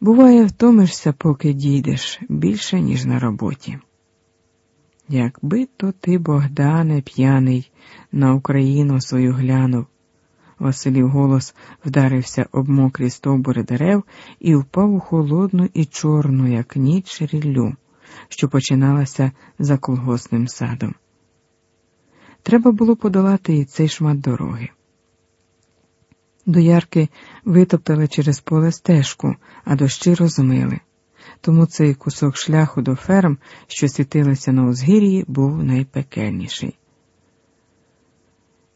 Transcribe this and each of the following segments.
Буває, втомишся, поки дійдеш, більше, ніж на роботі. Якби то ти, Богдане, п'яний, на Україну свою глянув. Василів голос вдарився об мокрі стовбури дерев і впав у холодну і чорну, як ніч ріллю, що починалася за колгосним садом. Треба було подолати і цей шмат дороги. Доярки витоптали через поле стежку, а дощі розмили. Тому цей кусок шляху до ферм, що світилися на узгір'ї, був найпекельніший.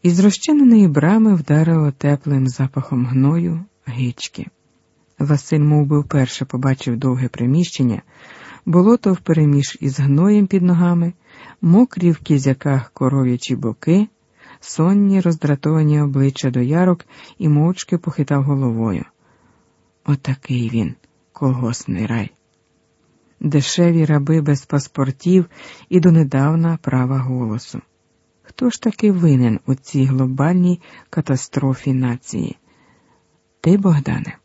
Із розчиненої брами вдарило теплим запахом гною гички. Василь мов би, вперше побачив довге приміщення, болото впереміж із гноєм під ногами, мокрі в кізяках коров'ячі боки, сонні роздратовані обличчя доярок і мовчки похитав головою. Отакий він, колгосний рай. Дешеві раби без паспортів і донедавна права голосу. Хто ж таки винен у цій глобальній катастрофі нації? Ти, Богдане?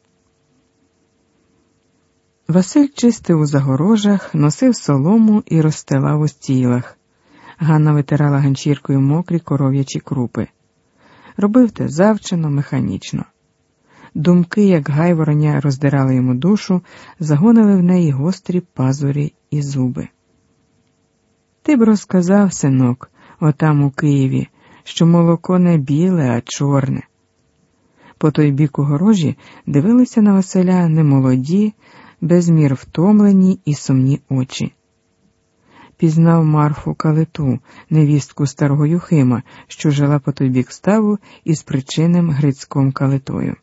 Василь чистив у загорожах, носив солому і розстилав у стілах. Ганна витирала ганчіркою мокрі коров'ячі крупи. Робив те завчено, механічно. Думки, як гайвороня, роздирали йому душу, загонили в неї гострі пазурі і зуби. Ти б розказав, синок, отам у Києві, що молоко не біле, а чорне. По той бік огорожі дивилися на Василя немолоді, безмір втомлені і сумні очі. Пізнав Марфу Калиту, невістку старого Юхима, що жила по той бік ставу із причинним Грицьком Калитою.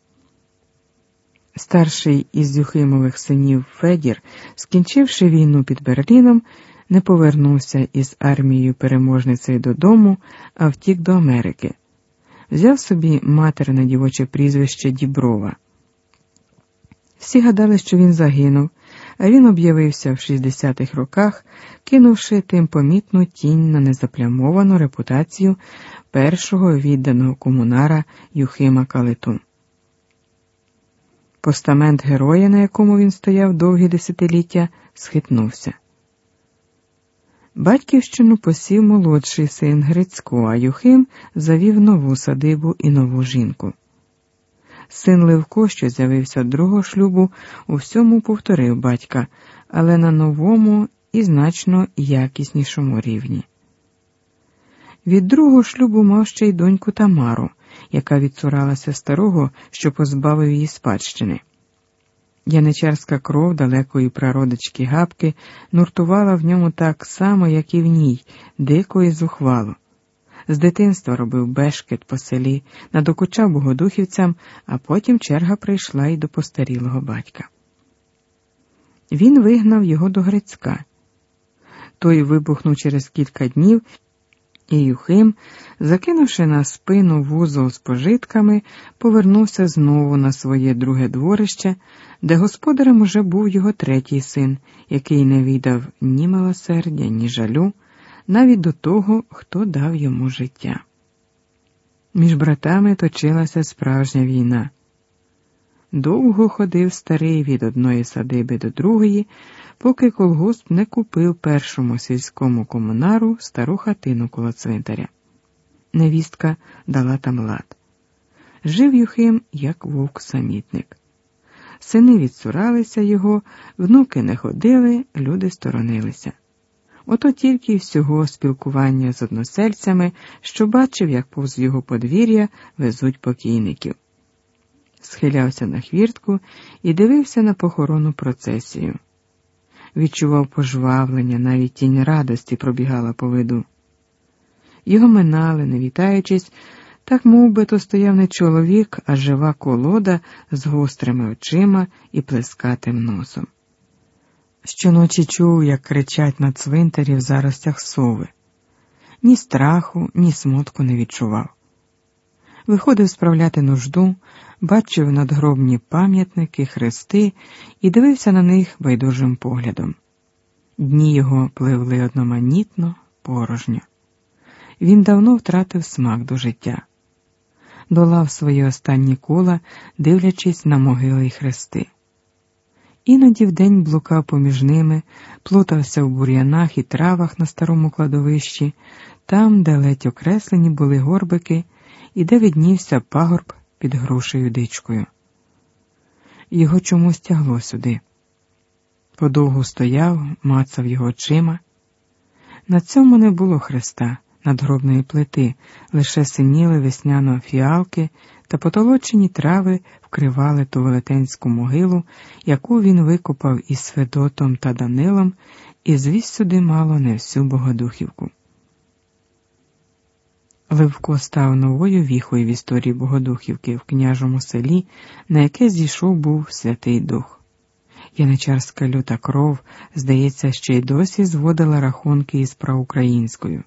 Старший із Юхимових синів Федір, скінчивши війну під Берліном, не повернувся із армією переможницею додому, а втік до Америки. Взяв собі материне дівоче прізвище Діброва. Всі гадали, що він загинув, він об'явився в 60-х роках, кинувши тим помітну тінь на незаплямовану репутацію першого відданого комунара Юхима Калиту. Постамент героя, на якому він стояв довгі десятиліття, схитнувся. Батьківщину посів молодший син Грицько, а Юхим завів нову садибу і нову жінку. Син Левко, що з'явився другого шлюбу, у всьому повторив батька, але на новому і значно якіснішому рівні. Від другого шлюбу мав ще й доньку Тамару, яка відцуралася старого, що позбавив її спадщини. Яничарська кров далекої прародички Габки нуртувала в ньому так само, як і в ній, дико і зухвало. З дитинства робив бешкет по селі, надокучав богодухівцям, а потім черга прийшла й до постарілого батька. Він вигнав його до Грицька. Той вибухнув через кілька днів, і Юхим, закинувши на спину вузол з пожитками, повернувся знову на своє друге дворище, де господарем уже був його третій син, який не віддав ні милосердя, ні жалю навіть до того, хто дав йому життя. Між братами точилася справжня війна. Довго ходив старий від одної садиби до другої, поки колгосп не купив першому сільському комунару стару хатину коло цвинтаря. Невістка дала там лад. Жив Юхим, як вовк самітник. Сини відсуралися його, внуки не ходили, люди сторонилися. Ото тільки й всього спілкування з односельцями, що бачив, як повз його подвір'я везуть покійників. Схилявся на хвіртку і дивився на похоронну процесію. Відчував пожвавлення, навіть тінь радості пробігала по виду. Його минали, не вітаючись, так мов би то стояв не чоловік, а жива колода з гострими очима і плескатим носом. Щоночі чув, як кричать на цвинтарі в заростях сови. Ні страху, ні смутку не відчував. Виходив справляти нужду, бачив надгробні пам'ятники, хрести і дивився на них байдужим поглядом. Дні його пливли одноманітно, порожньо. Він давно втратив смак до життя, долав свої останні кола, дивлячись на могили й хрести Іноді вдень блукав поміж ними, плутався в бур'янах і травах на старому кладовищі, там, де ледь окреслені були горбики, і де віднівся пагорб під грушею дичкою. Його чомусь тягло сюди. Подовгу стояв, мацав його очима. На цьому не було хреста, надгробної плити, лише синіли весняно фіалки та потолочені трави вкривали ту велетенську могилу, яку він викопав із Федотом та Данилом, і звіз сюди мало не всю Богодухівку. Левко став новою віхою в історії Богодухівки в княжому селі, на яке зійшов був Святий Дух. Яничарська люта кров, здається, ще й досі зводила рахунки із проукраїнською.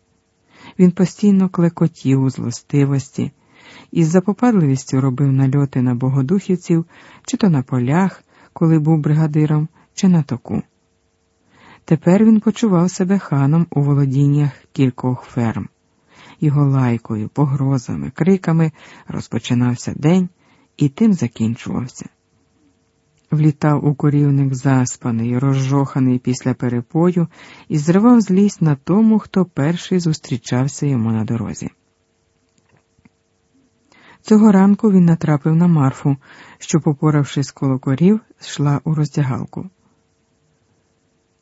Він постійно клекотів у злостивості, із запопадливістю робив нальоти на богодухівців, чи то на полях, коли був бригадиром, чи на току. Тепер він почував себе ханом у володіннях кількох ферм. Його лайкою, погрозами, криками розпочинався день і тим закінчувався. Влітав у корівник заспаний, розжоханий після перепою і зривав злість на тому, хто перший зустрічався йому на дорозі. Цього ранку він натрапив на Марфу, що, попоравшись коло корів, йшла у роздягалку.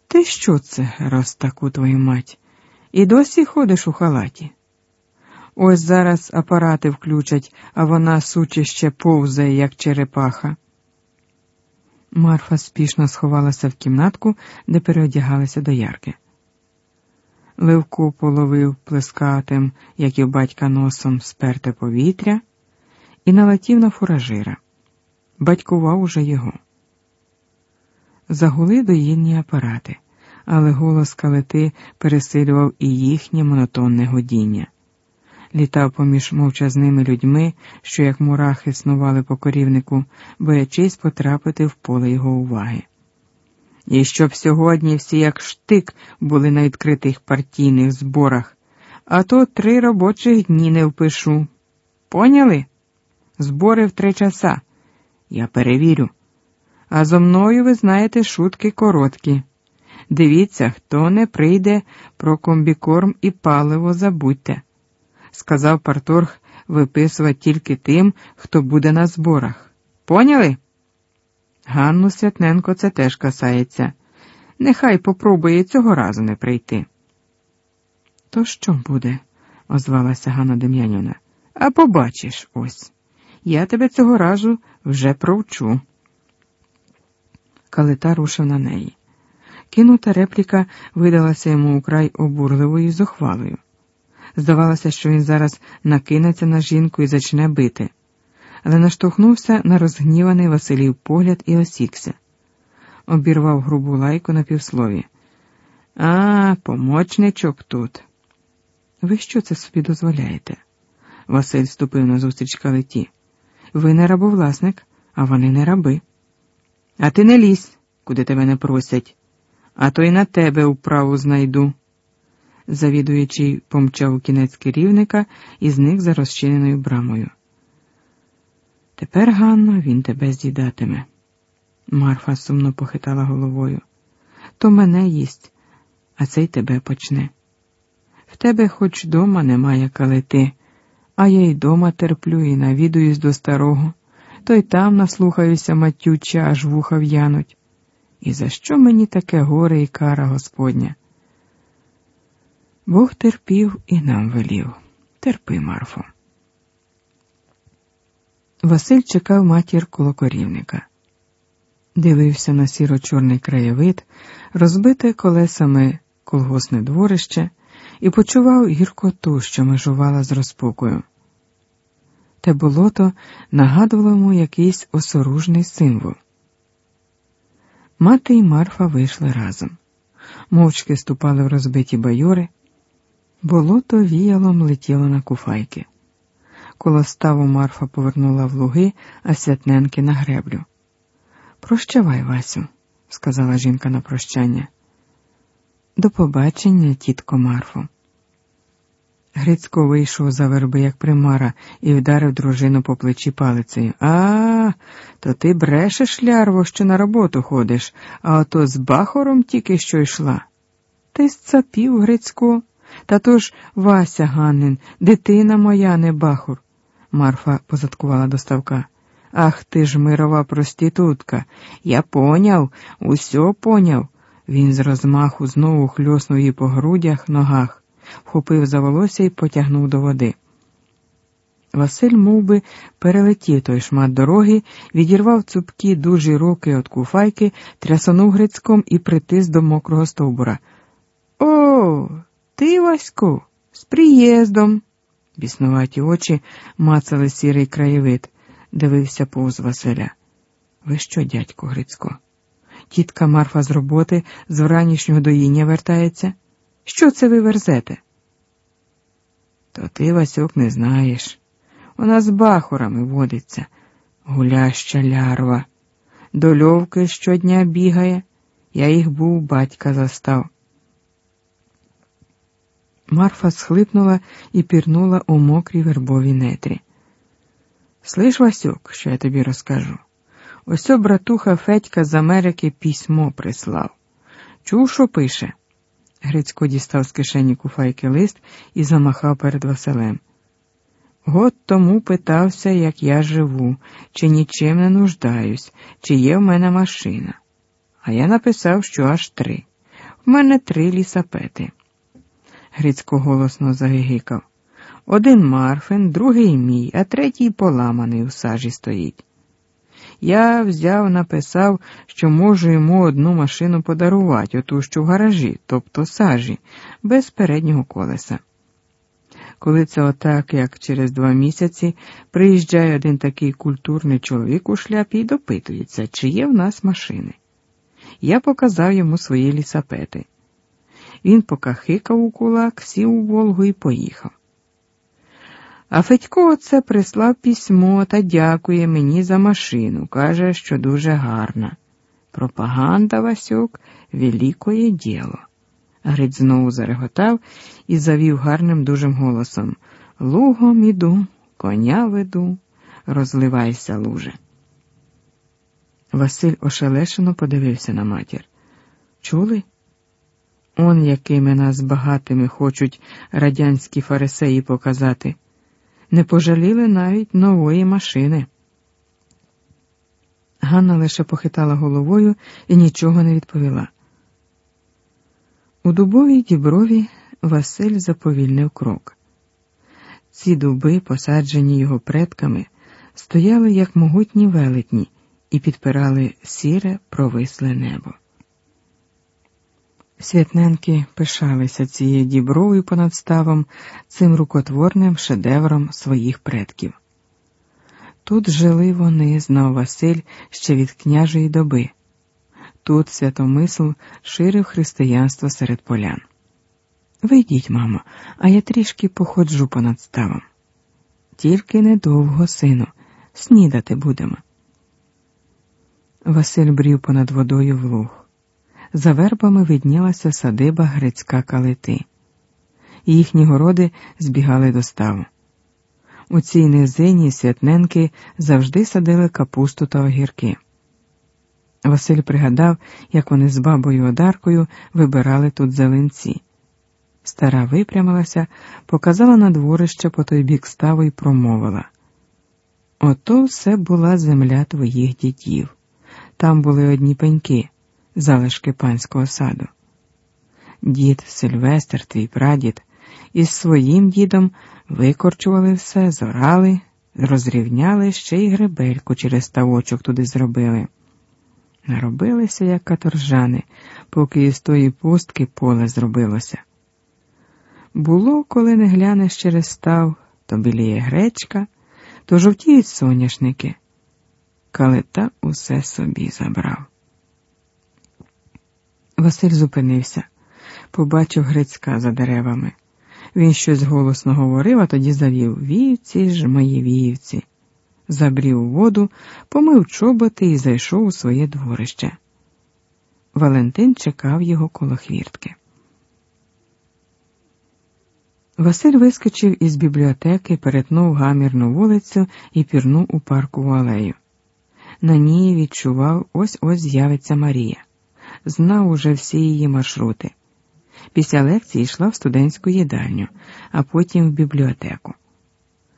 Ти що це, раз таку твою мать? І досі ходиш у халаті? Ось зараз апарати включать, а вона суче ще повзає, як черепаха. Марфа спішно сховалася в кімнатку, де переодягалися до ярки. Левко половив плескатим, як і в батька носом, сперте повітря, і налетів на фуражира. Батькував уже його. Загули доїнні апарати, але голос калити пересилював і їхнє монотонне годіння літав поміж мовчазними людьми, що, як мурахи, снували по корівнику, боячись потрапити в поле його уваги. І щоб сьогодні всі, як штик, були на відкритих партійних зборах, а то три робочих дні не впишу. Поняли? Збори в три часа. Я перевірю. А зо мною, ви знаєте, шутки короткі. Дивіться, хто не прийде про комбікорм і паливо забудьте сказав парторг виписувати тільки тим, хто буде на зборах. Поняли? Ганну Святненко це теж касається. Нехай попробує цього разу не прийти. То що буде? озвалася Ганна Дем'янівна. А побачиш ось. Я тебе цього разу вже провчу. Калита рушив на неї. Кинута репліка видалася йому украй обурливою і зухвалою. Здавалося, що він зараз накинеться на жінку і зачне бити, але наштовхнувся на розгніваний Василів погляд і осікся. Обірвав грубу лайку на півслові. А, помочничок тут. Ви що це собі дозволяєте? Василь ступив на зустріч калиті. Ви не рабовласник, а вони не раби. А ти не лізь, куди тебе не просять, а то й на тебе управу знайду завідуючий помчав у кінець керівника і зник за розчиненою брамою. Тепер, Ганно, він тебе з'їдатиме. Марфа сумно похитала головою. То мене їсть, а цей тебе почне. В тебе хоч дома немає калити, а я й дома терплю і навідуюсь до старого, то й там наслухаюся матюча, аж вуха в'януть. І за що мені таке горе і кара Господня? Бог терпів і нам велів. Терпи, Марфо. Василь чекав матір коло корівника. Дивився на сіро-чорний краєвид, розбите колесами колгосне дворище, і почував гіркоту, що межувала з розпокою. Те болото нагадувало йому якийсь осоружний символ. Мати і Марфа вийшли разом, мовчки ступали в розбиті байори. Болото віялом летіло на куфайки. Коло ставу Марфа повернула в луги, а святненки на греблю. Прощавай, Васю, сказала жінка на прощання. До побачення, тітко Марфо. Грицько вийшов за верби, як примара, і вдарив дружину по плечі палицею. А, то ти брешеш, лярво, що на роботу ходиш, а ото з бахором тільки що йшла. Ти сцапів, Грицько, та то ж Вася Ганнин, дитина моя, не бахур. Марфа позадкувала до ставка. Ах ти ж мирова проститутка. Я поняв, усьо поняв. Він з розмаху знову хльоснув її по грудях, ногах вхопив за волосся і потягнув до води. Василь мов би, перелетів той шмат дороги, відірвав цупкі дужі руки від куфайки, трясонув грицьком і притис до мокрого стовбура. О, ти, Васько, з приїздом. Біснуваті очі мацали сірий краєвид, дивився повз Василя. Ви що, дядько Грицько? Тітка Марфа з роботи з вранішнього доїння вертається. Що це ви верзете? То ти, Васюк, не знаєш. Вона з бахурами водиться, гуляща лярва. До льовки щодня бігає, я їх був батька застав. Марфа схлипнула і пірнула у мокрій вербовій нетрі. Слиш, Васюк, що я тобі розкажу? Ось братуха Федька з Америки письмо прислав. Чув, що пише? Грицько дістав з кишені куфайки лист і замахав перед Василем. Год тому питався, як я живу, чи нічим не нуждаюсь, чи є в мене машина. А я написав, що аж три. В мене три лісапети. Грицько голосно загигикав. Один Марфин, другий мій, а третій поламаний у сажі стоїть. Я взяв, написав, що можу йому одну машину подарувати, оту що в гаражі, тобто сажі, без переднього колеса. Коли це отак, як через два місяці, приїжджає один такий культурний чоловік у шляпі і допитується, чи є в нас машини. Я показав йому свої лісапети. Він покахикав у кулак, сів у Волгу і поїхав. А Федько оце прислав письмо та дякує мені за машину. Каже, що дуже гарна. Пропаганда Васюк великое діло. Гриць знову зареготав і завів гарним дужим голосом Лугом іду, коня веду, розливайся, луже. Василь ошелешено подивився на матір. Чули? Он якими нас багатими хочуть радянські фарисеї показати не пожаліли навіть нової машини. Ганна лише похитала головою і нічого не відповіла. У дубовій діброві Василь заповільнив крок. Ці дуби, посаджені його предками, стояли як могутні велетні і підпирали сіре провисле небо. Святненки пишалися цією дібровою понад ставом, цим рукотворним шедевром своїх предків. Тут жили вони, знав Василь ще від княжої доби. Тут святомисл ширив християнство серед полян. Вийдіть, мамо, а я трішки походжу понад ставом. Тільки недовго, сину, снідати будемо. Василь брів понад водою в луг. За вербами виднілася садиба Грицька калити. Їхні городи збігали до ставу. У цій низині святненки завжди садили капусту та огірки. Василь пригадав, як вони з бабою Одаркою вибирали тут зеленці. Стара випрямилася, показала на дворище по той бік ставу і промовила. Ото все була земля твоїх дідів. Там були одні пеньки залишки панського саду. Дід Сильвестр, твій прадід, із своїм дідом викорчували все, зорали, розрівняли ще й гребельку через ставочок туди зробили. Наробилися, як каторжани, поки із тої пустки поле зробилося. Було, коли не глянеш через став, то біліє гречка, то жовтіють соняшники. Калита усе собі забрав. Василь зупинився, побачив Грицька за деревами. Він щось голосно говорив, а тоді завів вівці ж мої вівці. Забрів воду, помив чоботи і зайшов у своє дворище. Валентин чекав його коло хвіртки. Василь вискочив із бібліотеки, перетнув гамірну вулицю і пірнув у паркову алею. На ній відчував ось ось з'явиться Марія, знав уже всі її маршрути. Після лекції йшла в студентську їдальню, а потім в бібліотеку.